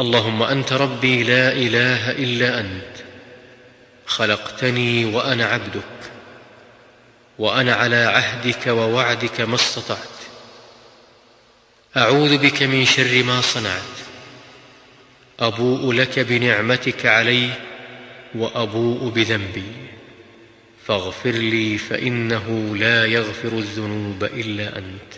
اللهم أنت ربي لا إله إلا أنت خلقتني وأنا عبدك وأنا على عهدك ووعدك ما استطعت. أعوذ بك من شر ما صنعت أبوء لك بنعمتك علي وأبوء بذنبي. فاغفر لي فإنه لا يغفر الذنوب إلا أنت.